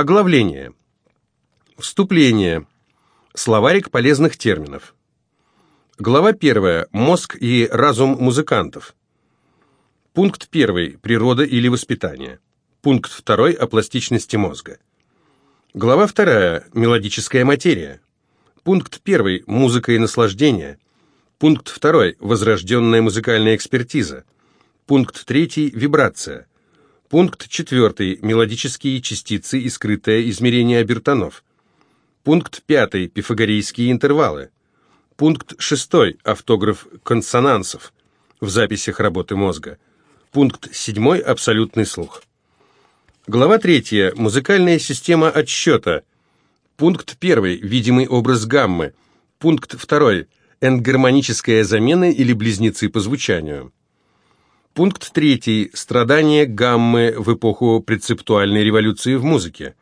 Оглавление. Вступление. Словарик полезных терминов. Глава 1. Мозг и разум музыкантов. Пункт 1. Природа или воспитание. Пункт 2. О пластичности мозга. Глава 2. Мелодическая материя. Пункт 1. Музыка и наслаждение. Пункт 2. Возрожденная музыкальная экспертиза. Пункт 3. Вибрация. Пункт 4. Мелодические частицы и скрытое измерение обертонов. Пункт 5. Пифагорейские интервалы. Пункт 6. Автограф консонансов в записях работы мозга. Пункт 7. Абсолютный слух. Глава 3. Музыкальная система отсчета. Пункт 1. Видимый образ гаммы. Пункт 2. Энгармоническая замена или близнецы по звучанию. Пункт 3. Страдания гаммы в эпоху прецептуальной революции в музыке.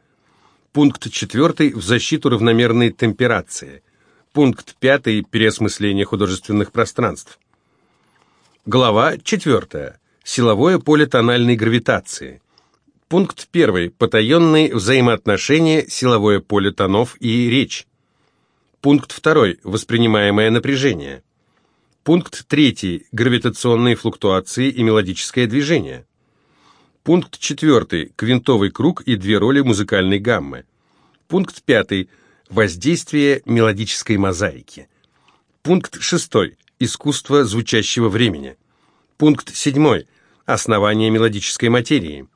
Пункт 4. В защиту равномерной темперации. Пункт 5. Переосмысление художественных пространств. Глава 4. Силовое поле тональной гравитации. Пункт 1. Потаенные взаимоотношения, силовое поле тонов и речь. Пункт 2. Воспринимаемое напряжение. Пункт 3. Гравитационные флуктуации и мелодическое движение. Пункт 4. Квинтовый круг и две роли музыкальной гаммы. Пункт 5. Воздействие мелодической мозаики. Пункт 6. Искусство звучащего времени. Пункт 7. Основание мелодической материи.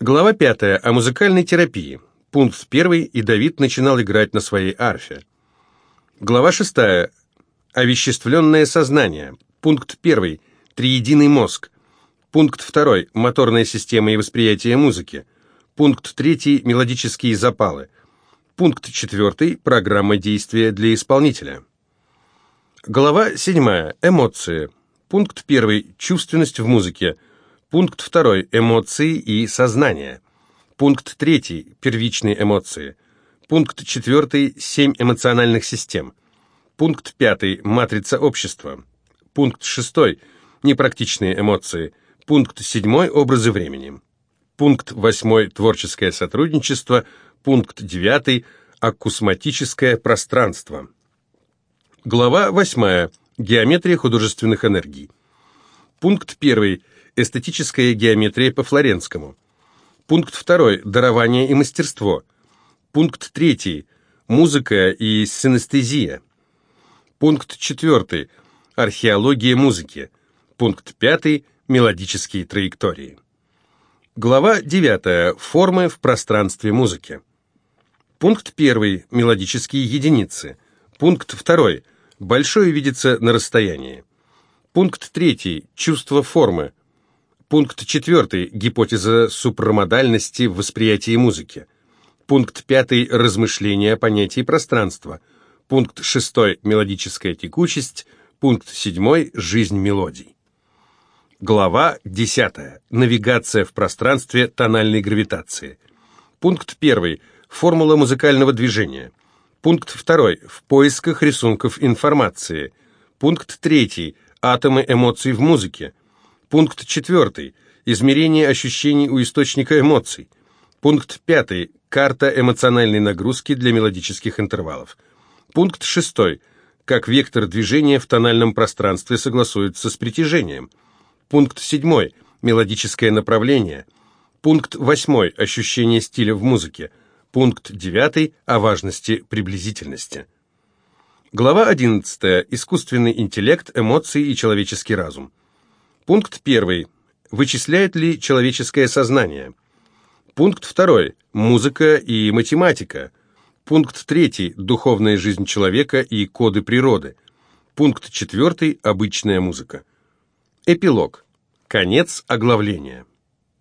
Глава 5. О музыкальной терапии. Пункт 1. И Давид начинал играть на своей арфе. Глава 6. Овеществленное сознание. Пункт 1. Триединый мозг. Пункт 2. Моторная система и восприятие музыки. Пункт 3. Мелодические запалы. Пункт 4. Программа действия для исполнителя. Глава 7. Эмоции. Пункт 1. Чувственность в музыке. Пункт 2. Эмоции и сознание. Пункт 3. Первичные эмоции. Пункт 4. Семь эмоциональных систем. Пункт 5. Матрица общества. Пункт 6. Непрактичные эмоции. Пункт 7. Образы времени. Пункт 8. Творческое сотрудничество. Пункт 9. Аккусматическое пространство. Глава 8. Геометрия художественных энергий. Пункт 1. Эстетическая геометрия по Флоренскому. Пункт 2. Дарование и мастерство. Пункт 3. Музыка и синестезия. Пункт 4. Археология музыки. Пункт 5. Мелодические траектории. Глава 9. Формы в пространстве музыки. Пункт 1. Мелодические единицы. Пункт 2. Большое видится на расстоянии. Пункт 3. Чувство формы. Пункт 4. Гипотеза супрамодальности в восприятии музыки. Пункт 5. Размышления о понятии пространства. Пункт 6. Мелодическая текучесть. Пункт 7. Жизнь мелодий. Глава 10. Навигация в пространстве тональной гравитации. Пункт 1. Формула музыкального движения. Пункт 2. В поисках рисунков информации. Пункт 3. Атомы эмоций в музыке. Пункт 4. Измерение ощущений у источника эмоций. Пункт 5. Карта эмоциональной нагрузки для мелодических интервалов. Пункт 6. Как вектор движения в тональном пространстве согласуется с притяжением. Пункт 7. Мелодическое направление. Пункт 8. Ощущение стиля в музыке. Пункт 9. О важности приблизительности. Глава 11. Искусственный интеллект, эмоции и человеческий разум. Пункт 1. Вычисляет ли человеческое сознание? Пункт 2. Музыка и математика. Пункт 3. Духовная жизнь человека и коды природы. Пункт 4. Обычная музыка. Эпилог. Конец оглавления.